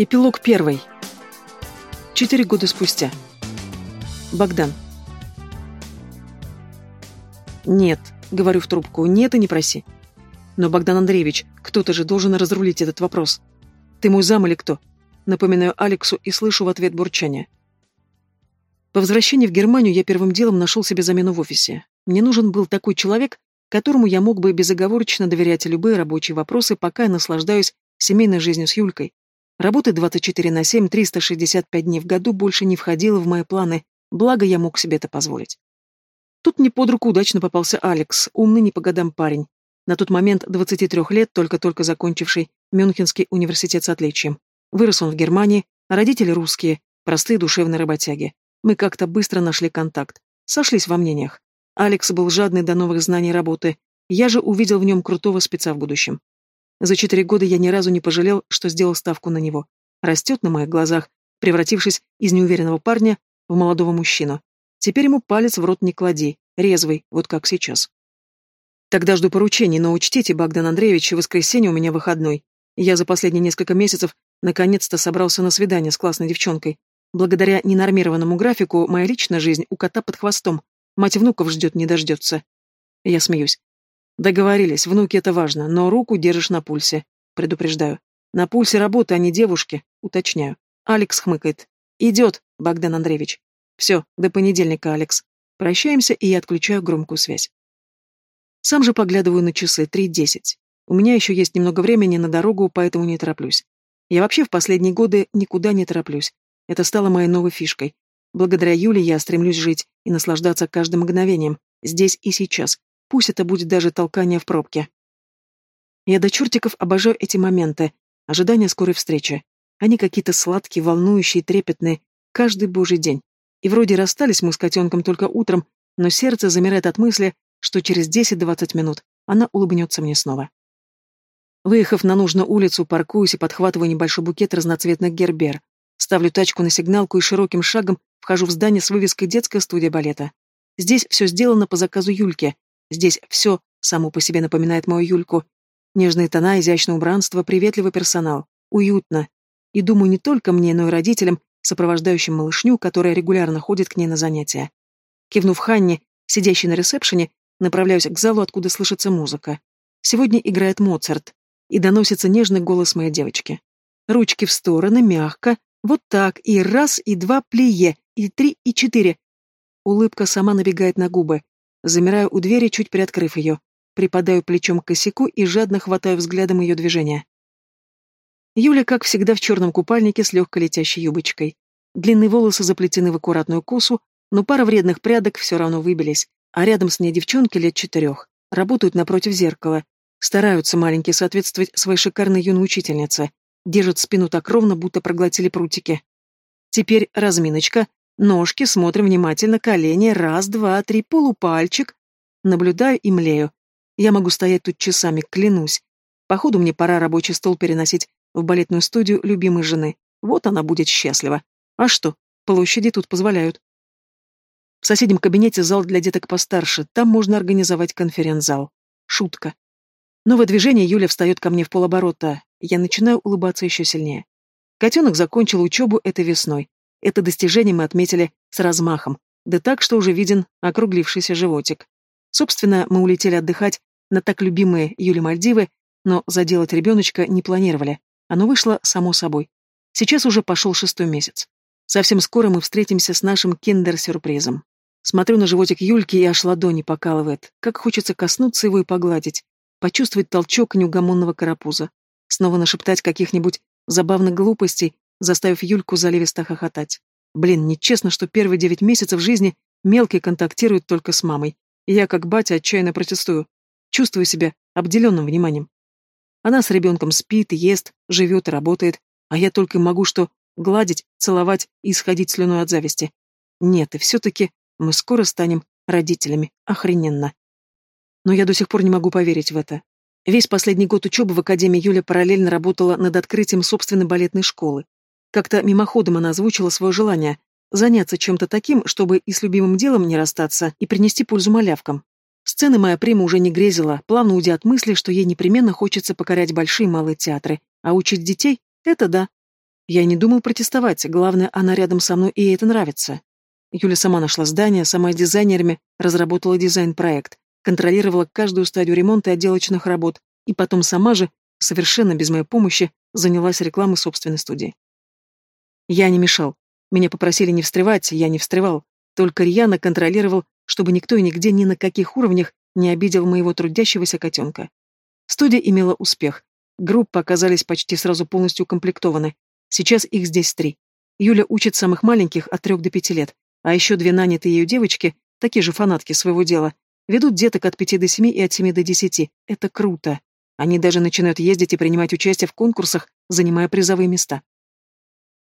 Эпилог первый. Четыре года спустя. Богдан. «Нет», — говорю в трубку, — «нет и не проси». «Но, Богдан Андреевич, кто-то же должен разрулить этот вопрос. Ты мой зам или кто?» Напоминаю Алексу и слышу в ответ бурчание. По возвращении в Германию я первым делом нашел себе замену в офисе. Мне нужен был такой человек, которому я мог бы безоговорочно доверять любые рабочие вопросы, пока я наслаждаюсь семейной жизнью с Юлькой. Работа 24 на 7, 365 дней в году больше не входила в мои планы, благо я мог себе это позволить. Тут мне под руку удачно попался Алекс, умный не по годам парень. На тот момент 23 лет, только-только закончивший Мюнхенский университет с отличием. Вырос он в Германии, родители русские, простые душевные работяги. Мы как-то быстро нашли контакт, сошлись во мнениях. Алекс был жадный до новых знаний работы, я же увидел в нем крутого спеца в будущем. За четыре года я ни разу не пожалел, что сделал ставку на него. Растет на моих глазах, превратившись из неуверенного парня в молодого мужчину. Теперь ему палец в рот не клади, резвый, вот как сейчас. Тогда жду поручений, но учтите, Богдан Андреевич, в воскресенье у меня выходной. Я за последние несколько месяцев наконец-то собрался на свидание с классной девчонкой. Благодаря ненормированному графику моя личная жизнь у кота под хвостом. Мать внуков ждет не дождется. Я смеюсь. Договорились, внуки это важно, но руку держишь на пульсе. Предупреждаю. На пульсе работы, а не девушки. Уточняю. Алекс хмыкает. Идет, Богдан Андреевич. Все, до понедельника, Алекс. Прощаемся, и я отключаю громкую связь. Сам же поглядываю на часы, 3.10. У меня еще есть немного времени на дорогу, поэтому не тороплюсь. Я вообще в последние годы никуда не тороплюсь. Это стало моей новой фишкой. Благодаря Юле я стремлюсь жить и наслаждаться каждым мгновением, здесь и сейчас, Пусть это будет даже толкание в пробке. Я до чертиков обожаю эти моменты, ожидания скорой встречи. Они какие-то сладкие, волнующие, трепетные, каждый божий день. И вроде расстались мы с котенком только утром, но сердце замирает от мысли, что через 10-20 минут она улыбнется мне снова. Выехав на нужную улицу, паркуюсь и подхватываю небольшой букет разноцветных гербер. Ставлю тачку на сигналку и широким шагом вхожу в здание с вывеской «Детская студия балета». Здесь все сделано по заказу Юльки, Здесь все само по себе напоминает мою Юльку. Нежные тона, изящное убранство, приветливый персонал. Уютно. И думаю не только мне, но и родителям, сопровождающим малышню, которая регулярно ходит к ней на занятия. Кивнув Ханне, сидящей на ресепшене, направляюсь к залу, откуда слышится музыка. Сегодня играет Моцарт, и доносится нежный голос моей девочки. Ручки в стороны, мягко, вот так, и раз, и два плие, и три, и четыре. Улыбка сама набегает на губы, Замираю у двери, чуть приоткрыв ее. Припадаю плечом к косяку и жадно хватаю взглядом ее движения. Юля, как всегда, в черном купальнике с легкой летящей юбочкой. Длинные волосы заплетены в аккуратную косу, но пара вредных прядок все равно выбились, а рядом с ней девчонки лет четырех. Работают напротив зеркала. Стараются маленькие соответствовать своей шикарной юной учительнице. Держат спину так ровно, будто проглотили прутики. Теперь разминочка, Ножки, смотрим внимательно, колени, раз, два, три, полупальчик. Наблюдаю и млею. Я могу стоять тут часами, клянусь. Походу, мне пора рабочий стол переносить в балетную студию любимой жены. Вот она будет счастлива. А что, площади тут позволяют. В соседнем кабинете зал для деток постарше, там можно организовать конференц-зал. Шутка. Новое движение Юля встает ко мне в полоборота. Я начинаю улыбаться еще сильнее. Котенок закончил учебу этой весной. Это достижение мы отметили с размахом, да так, что уже виден округлившийся животик. Собственно, мы улетели отдыхать на так любимые Юли Мальдивы, но заделать ребеночка не планировали. Оно вышло само собой. Сейчас уже пошел шестой месяц. Совсем скоро мы встретимся с нашим киндер-сюрпризом. Смотрю на животик Юльки и аж ладони покалывает. Как хочется коснуться его и погладить. Почувствовать толчок неугомонного карапуза. Снова нашептать каких-нибудь забавных глупостей, заставив Юльку заливисто хохотать. Блин, нечестно, что первые девять месяцев жизни мелкий контактирует только с мамой. И я, как батя, отчаянно протестую. Чувствую себя обделенным вниманием. Она с ребенком спит, ест, живет и работает, а я только могу что гладить, целовать и исходить слюной от зависти. Нет, и все-таки мы скоро станем родителями. Охрененно. Но я до сих пор не могу поверить в это. Весь последний год учебы в Академии Юля параллельно работала над открытием собственной балетной школы. Как-то мимоходом она озвучила свое желание заняться чем-то таким, чтобы и с любимым делом не расстаться, и принести пользу малявкам. Сцены моя прима уже не грезила, плавно уйдя от мысли, что ей непременно хочется покорять большие и малые театры, а учить детей — это да. Я не думал протестовать, главное, она рядом со мной, и ей это нравится. Юля сама нашла здание, сама с дизайнерами разработала дизайн-проект, контролировала каждую стадию ремонта и отделочных работ, и потом сама же, совершенно без моей помощи, занялась рекламой собственной студии. Я не мешал. Меня попросили не встревать, я не встревал. Только рьяно контролировал, чтобы никто и нигде ни на каких уровнях не обидел моего трудящегося котенка. Студия имела успех. Группы оказались почти сразу полностью укомплектованы. Сейчас их здесь три. Юля учит самых маленьких от трех до пяти лет, а еще две нанятые ее девочки, такие же фанатки своего дела, ведут деток от пяти до семи и от семи до десяти. Это круто. Они даже начинают ездить и принимать участие в конкурсах, занимая призовые места.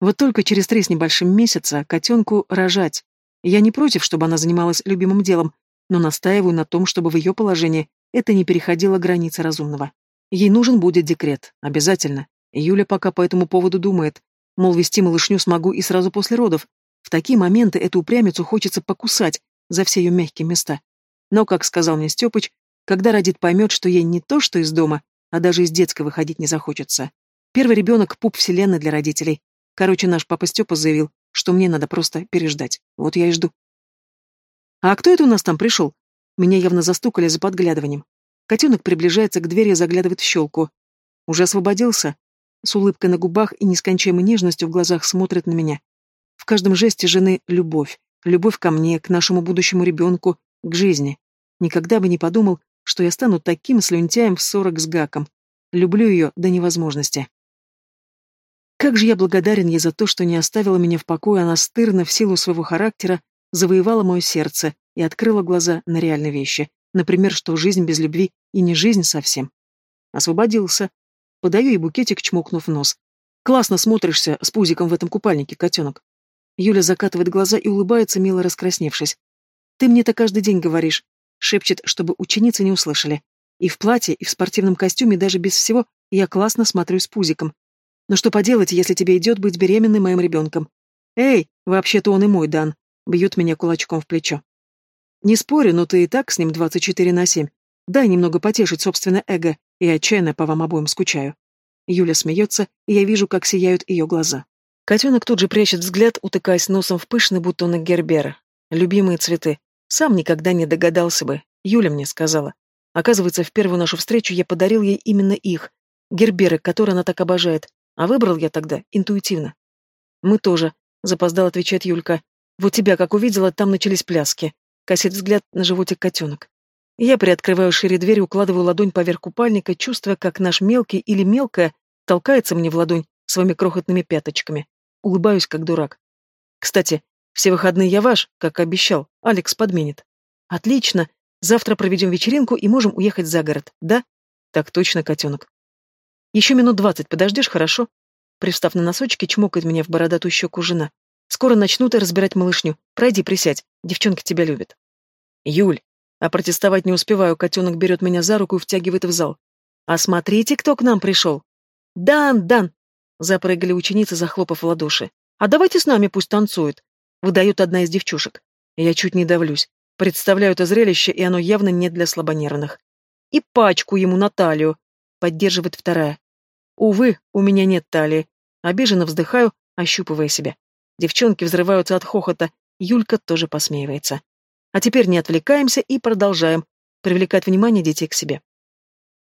Вот только через три с небольшим месяца котенку рожать. Я не против, чтобы она занималась любимым делом, но настаиваю на том, чтобы в ее положении это не переходило границы разумного. Ей нужен будет декрет, обязательно. Юля пока по этому поводу думает, мол, вести малышню смогу и сразу после родов. В такие моменты эту упрямицу хочется покусать за все ее мягкие места. Но, как сказал мне Степыч, когда родит поймет, что ей не то, что из дома, а даже из детской выходить не захочется. Первый ребенок — пуп вселенной для родителей. Короче, наш папа Степа заявил, что мне надо просто переждать. Вот я и жду. «А кто это у нас там пришел?» Меня явно застукали за подглядыванием. Котенок приближается к двери и заглядывает в щелку. «Уже освободился?» С улыбкой на губах и нескончаемой нежностью в глазах смотрит на меня. В каждом жесте жены любовь. Любовь ко мне, к нашему будущему ребенку, к жизни. Никогда бы не подумал, что я стану таким слюнтяем в сорок с гаком. Люблю ее до невозможности. Как же я благодарен ей за то, что не оставила меня в покое, она стырно в силу своего характера завоевала мое сердце и открыла глаза на реальные вещи. Например, что жизнь без любви и не жизнь совсем. Освободился. Подаю ей букетик, чмокнув нос. Классно смотришься с пузиком в этом купальнике, котенок. Юля закатывает глаза и улыбается, мило раскрасневшись. Ты мне это каждый день говоришь. Шепчет, чтобы ученицы не услышали. И в платье, и в спортивном костюме, даже без всего, я классно смотрю с пузиком. Но что поделать, если тебе идет быть беременной моим ребенком? Эй, вообще-то он и мой, Дан. Бьет меня кулачком в плечо. Не спорю, но ты и так с ним 24 на 7. Дай немного потешить собственное эго, и отчаянно по вам обоим скучаю. Юля смеется, и я вижу, как сияют ее глаза. Котенок тут же прячет взгляд, утыкаясь носом в пышный бутоны гербера. Любимые цветы. Сам никогда не догадался бы. Юля мне сказала. Оказывается, в первую нашу встречу я подарил ей именно их. Герберы, которые она так обожает. А выбрал я тогда интуитивно. Мы тоже, запоздал отвечает Юлька. Вот тебя, как увидела, там начались пляски. Косит взгляд на животик котенок. Я приоткрываю шире дверь и укладываю ладонь поверх купальника, чувствуя, как наш мелкий или мелкая толкается мне в ладонь своими крохотными пяточками. Улыбаюсь, как дурак. Кстати, все выходные я ваш, как обещал. Алекс подменит. Отлично. Завтра проведем вечеринку и можем уехать за город, да? Так точно, котенок. Еще минут двадцать подождешь, хорошо? Привстав на носочки, чмокает меня в бородатую щеку жена. Скоро начнут и разбирать малышню. Пройди, присядь. Девчонки тебя любят. Юль. А протестовать не успеваю, котенок берет меня за руку и втягивает в зал. А смотрите, кто к нам пришел. Дан, Дан. Запрыгали ученицы, захлопав в ладоши. А давайте с нами пусть танцует. Выдает одна из девчушек. Я чуть не давлюсь. Представляю это зрелище, и оно явно не для слабонервных. И пачку ему на талию. Поддерживает вторая. Увы, у меня нет талии. Обиженно вздыхаю, ощупывая себя. Девчонки взрываются от хохота, Юлька тоже посмеивается. А теперь не отвлекаемся и продолжаем привлекать внимание детей к себе.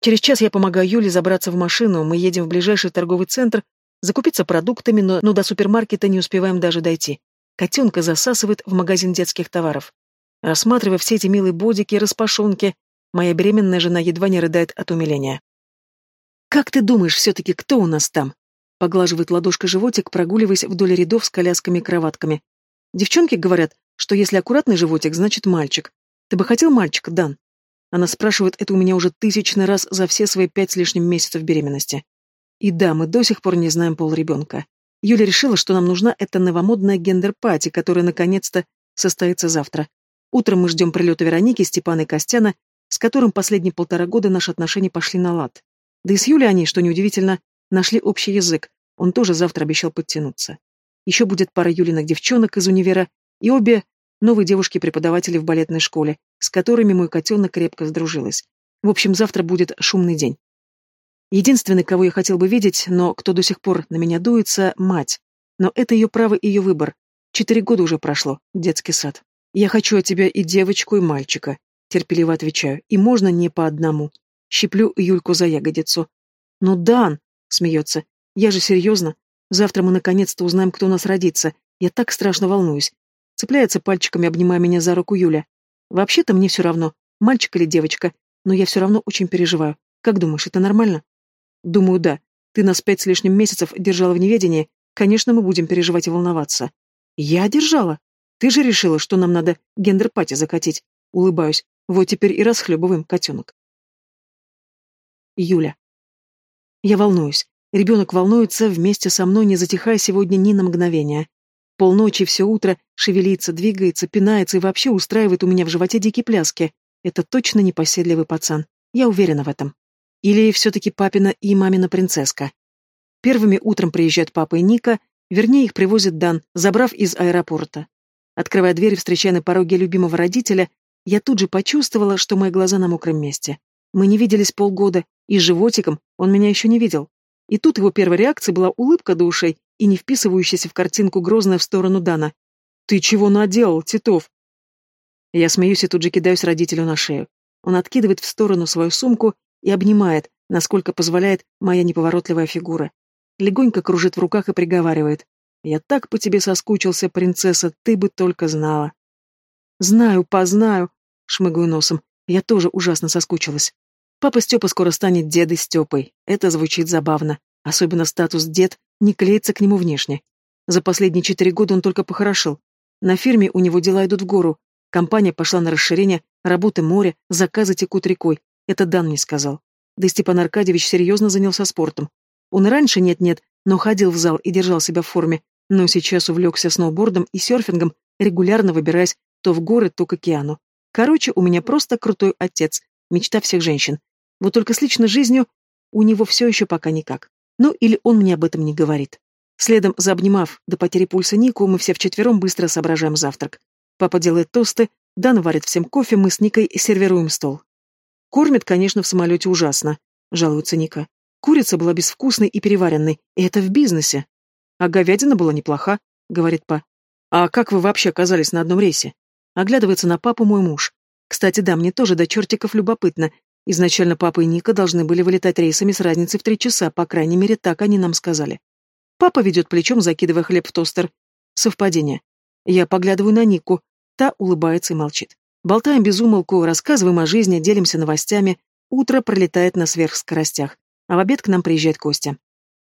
Через час я помогаю Юле забраться в машину, мы едем в ближайший торговый центр, закупиться продуктами, но, но до супермаркета не успеваем даже дойти. Котенка засасывает в магазин детских товаров. Рассматривая все эти милые бодики и распашонки, моя беременная жена едва не рыдает от умиления. «Как ты думаешь, все-таки кто у нас там?» Поглаживает ладошкой животик, прогуливаясь вдоль рядов с колясками и кроватками. Девчонки говорят, что если аккуратный животик, значит мальчик. Ты бы хотел мальчика, Дан? Она спрашивает это у меня уже тысячный раз за все свои пять с лишним месяцев беременности. И да, мы до сих пор не знаем пол ребенка. Юля решила, что нам нужна эта новомодная гендер-пати, которая наконец-то состоится завтра. Утром мы ждем прилета Вероники, Степана и Костяна, с которым последние полтора года наши отношения пошли на лад. Да и с Юлей они, что неудивительно, Нашли общий язык, он тоже завтра обещал подтянуться. Еще будет пара Юлиных девчонок из универа и обе новые девушки-преподаватели в балетной школе, с которыми мой котенок крепко сдружилась. В общем, завтра будет шумный день. Единственный, кого я хотел бы видеть, но кто до сих пор на меня дуется, мать. Но это ее право и ее выбор. Четыре года уже прошло, детский сад. Я хочу от тебя и девочку, и мальчика. Терпеливо отвечаю. И можно не по одному. Щиплю Юльку за ягодицу. Ну, Дан, смеется. Я же серьезно. Завтра мы наконец-то узнаем, кто у нас родится. Я так страшно волнуюсь. Цепляется пальчиками, обнимая меня за руку Юля. Вообще-то мне все равно, мальчик или девочка, но я все равно очень переживаю. Как думаешь, это нормально? Думаю, да. Ты нас пять с лишним месяцев держала в неведении. Конечно, мы будем переживать и волноваться. Я держала. Ты же решила, что нам надо гендер-пати закатить. Улыбаюсь. Вот теперь и расхлебываем, котенок. Юля. Я волнуюсь. Ребенок волнуется вместе со мной, не затихая сегодня ни на мгновение. Полночи, все утро шевелится, двигается, пинается и вообще устраивает у меня в животе дикие пляски. Это точно непоседливый пацан. Я уверена в этом. Или все-таки папина и мамина принцесска. Первыми утром приезжают папа и Ника, вернее, их привозит Дан, забрав из аэропорта. Открывая дверь, встречая на пороге любимого родителя, я тут же почувствовала, что мои глаза на мокром месте. Мы не виделись полгода, и животиком он меня еще не видел. И тут его первой реакцией была улыбка до ушей и не вписывающаяся в картинку грозная в сторону Дана. «Ты чего наделал, Титов?» Я смеюсь и тут же кидаюсь родителю на шею. Он откидывает в сторону свою сумку и обнимает, насколько позволяет моя неповоротливая фигура. Легонько кружит в руках и приговаривает. «Я так по тебе соскучился, принцесса, ты бы только знала». «Знаю, познаю», — шмыгаю носом. Я тоже ужасно соскучилась. Папа Степа скоро станет дедой Степой. Это звучит забавно. Особенно статус «дед» не клеится к нему внешне. За последние четыре года он только похорошел. На фирме у него дела идут в гору. Компания пошла на расширение, работы море, заказы текут рекой. Это Дан мне сказал. Да Степан Аркадьевич серьезно занялся спортом. Он и раньше нет-нет, но ходил в зал и держал себя в форме, но сейчас увлекся сноубордом и серфингом, регулярно выбираясь то в горы, то к океану. Короче, у меня просто крутой отец, мечта всех женщин. Вот только с личной жизнью у него все еще пока никак. Ну, или он мне об этом не говорит. Следом, заобнимав до потери пульса Нику, мы все вчетвером быстро соображаем завтрак. Папа делает тосты, Дан варит всем кофе, мы с Никой сервируем стол. Кормят, конечно, в самолете ужасно, жалуется Ника. Курица была безвкусной и переваренной, и это в бизнесе. А говядина была неплоха, говорит па. А как вы вообще оказались на одном рейсе? Оглядывается на папу мой муж. Кстати, да, мне тоже до чертиков любопытно. Изначально папа и Ника должны были вылетать рейсами с разницей в три часа, по крайней мере, так они нам сказали. Папа ведет плечом, закидывая хлеб в тостер. Совпадение. Я поглядываю на Нику. Та улыбается и молчит. Болтаем без умолку, рассказываем о жизни, делимся новостями. Утро пролетает на сверхскоростях, а в обед к нам приезжает Костя.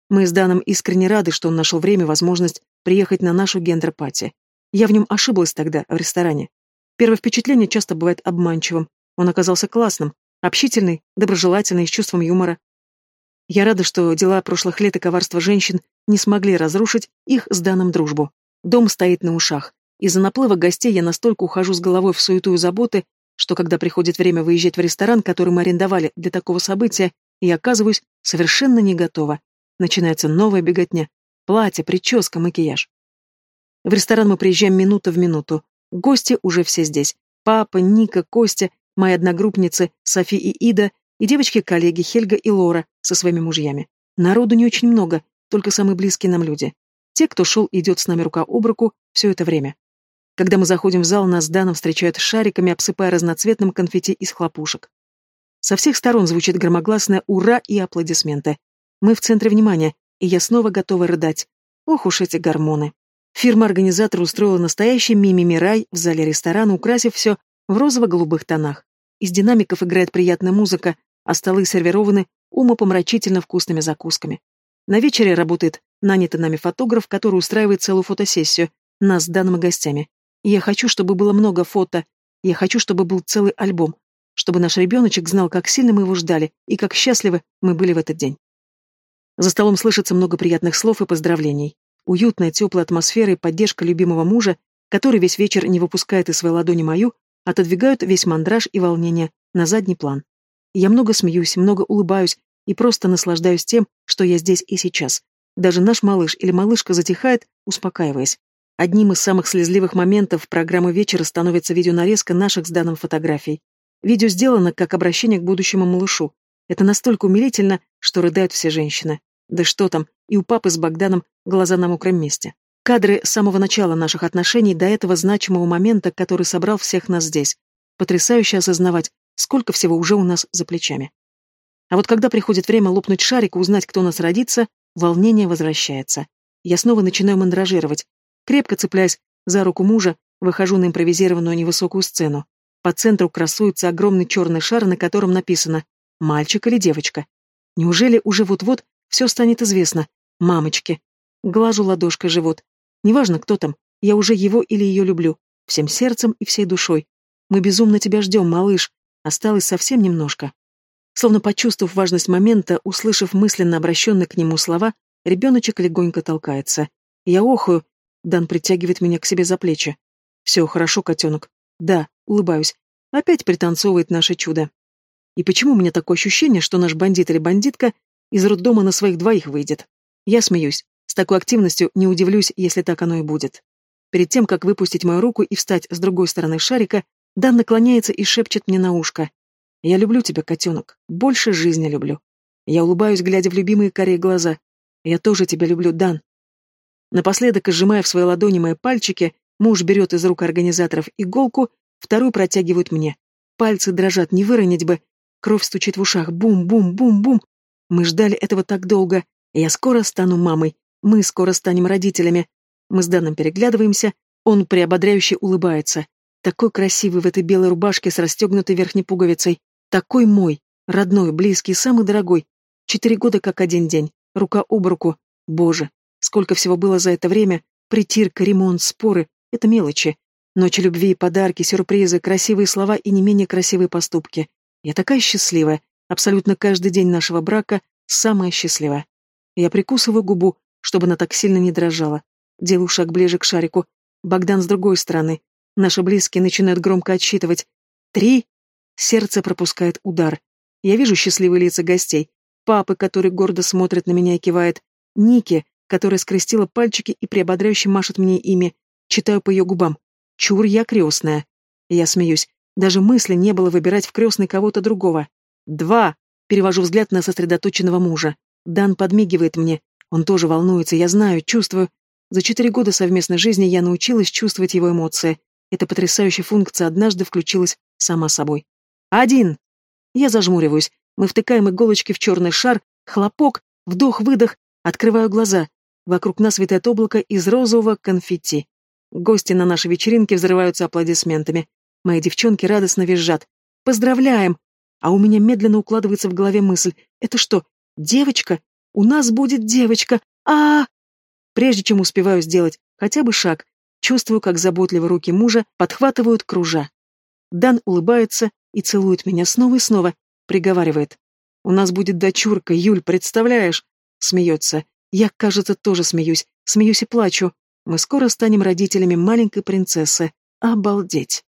Мы с Даном искренне рады, что он нашел время и возможность приехать на нашу гендер-пати. Я в нем ошиблась тогда, в ресторане. Первое впечатление часто бывает обманчивым. Он оказался классным, общительный, доброжелательный, с чувством юмора. Я рада, что дела прошлых лет и коварство женщин не смогли разрушить их с Даном дружбу. Дом стоит на ушах. Из-за наплыва гостей я настолько ухожу с головой в суету и заботы, что когда приходит время выезжать в ресторан, который мы арендовали для такого события, я оказываюсь совершенно не готова. Начинается новая беготня. Платье, прическа, макияж. В ресторан мы приезжаем минута в минуту. Гости уже все здесь. Папа, Ника, Костя, мои одногруппницы Софи и Ида, и девочки-коллеги Хельга и Лора со своими мужьями. Народу не очень много, только самые близкие нам люди. Те, кто шел идет с нами рука об руку все это время. Когда мы заходим в зал, нас с Даном встречают шариками, обсыпая разноцветным конфетти из хлопушек. Со всех сторон звучит громогласное «Ура!» и аплодисменты. Мы в центре внимания, и я снова готова рыдать. Ох уж эти гормоны. Фирма-организатор устроила настоящий мимими-рай в зале ресторана, украсив все в розово-голубых тонах. Из динамиков играет приятная музыка, а столы сервированы умопомрачительно вкусными закусками. На вечере работает нанятый нами фотограф, который устраивает целую фотосессию, нас с данными гостями. Я хочу, чтобы было много фото. Я хочу, чтобы был целый альбом. Чтобы наш ребеночек знал, как сильно мы его ждали и как счастливы мы были в этот день. За столом слышится много приятных слов и поздравлений. Уютная, теплая атмосфера и поддержка любимого мужа, который весь вечер не выпускает из своей ладони мою, отодвигают весь мандраж и волнение на задний план. Я много смеюсь, много улыбаюсь и просто наслаждаюсь тем, что я здесь и сейчас. Даже наш малыш или малышка затихает, успокаиваясь. Одним из самых слезливых моментов программы вечера становится видеонарезка наших с данным фотографий. Видео сделано как обращение к будущему малышу. Это настолько умилительно, что рыдают все женщины. Да что там, и у папы с Богданом глаза на мокром месте. Кадры с самого начала наших отношений до этого значимого момента, который собрал всех нас здесь. Потрясающе осознавать, сколько всего уже у нас за плечами. А вот когда приходит время лопнуть шарик и узнать, кто у нас родится, волнение возвращается. Я снова начинаю мандражировать. Крепко цепляясь за руку мужа, выхожу на импровизированную невысокую сцену. По центру красуется огромный черный шар, на котором написано «Мальчик или девочка?». Неужели уже вот-вот все станет известно? Мамочки. Глажу ладошкой живот. Неважно, кто там, я уже его или ее люблю. Всем сердцем и всей душой. Мы безумно тебя ждем, малыш. Осталось совсем немножко. Словно почувствовав важность момента, услышав мысленно обращенные к нему слова, ребеночек легонько толкается. Я охаю, Дан притягивает меня к себе за плечи. Все хорошо, котенок. Да, улыбаюсь. Опять пританцовывает наше чудо. И почему у меня такое ощущение, что наш бандит или бандитка из роддома на своих двоих выйдет? Я смеюсь. С такой активностью не удивлюсь, если так оно и будет. Перед тем, как выпустить мою руку и встать с другой стороны шарика, Дан наклоняется и шепчет мне на ушко. «Я люблю тебя, котенок. Больше жизни люблю». Я улыбаюсь, глядя в любимые корей глаза. «Я тоже тебя люблю, Дан». Напоследок, сжимая в своей ладони мои пальчики, муж берет из рук организаторов иголку, вторую протягивают мне. Пальцы дрожат, не выронить бы. Кровь стучит в ушах. Бум-бум-бум-бум. Мы ждали этого так долго. Я скоро стану мамой. Мы скоро станем родителями. Мы с Даном переглядываемся. Он приободряюще улыбается. Такой красивый в этой белой рубашке с расстегнутой верхней пуговицей. Такой мой, родной, близкий, самый дорогой. Четыре года как один день. Рука об руку. Боже, сколько всего было за это время. Притирка, ремонт, споры. Это мелочи. Ночи любви, подарки, сюрпризы, красивые слова и не менее красивые поступки. Я такая счастливая. Абсолютно каждый день нашего брака самая счастливая. Я прикусываю губу, чтобы она так сильно не дрожала. Делаю шаг ближе к шарику. Богдан с другой стороны. Наши близкие начинают громко отсчитывать. Три, Сердце пропускает удар. Я вижу счастливые лица гостей. Папы, который гордо смотрит на меня и кивает. Ники, которая скрестила пальчики и приободряюще машет мне ими. Читаю по ее губам. Чур, я крестная. Я смеюсь. Даже мысли не было выбирать в крестной кого-то другого. Два. Перевожу взгляд на сосредоточенного мужа. Дан подмигивает мне. Он тоже волнуется, я знаю, чувствую. За четыре года совместной жизни я научилась чувствовать его эмоции. Эта потрясающая функция однажды включилась сама собой. Один. Я зажмуриваюсь. Мы втыкаем иголочки в черный шар, хлопок, вдох-выдох, открываю глаза. Вокруг нас витает облако из розового конфетти. Гости на нашей вечеринке взрываются аплодисментами. Мои девчонки радостно визжат. «Поздравляем!» А у меня медленно укладывается в голове мысль. «Это что, девочка? У нас будет девочка! а, -а, -а Прежде чем успеваю сделать хотя бы шаг, чувствую, как заботливо руки мужа подхватывают кружа. Дан улыбается и целует меня снова и снова, приговаривает. «У нас будет дочурка, Юль, представляешь?» Смеется. Я, кажется, тоже смеюсь. Смеюсь и плачу. Мы скоро станем родителями маленькой принцессы. Обалдеть.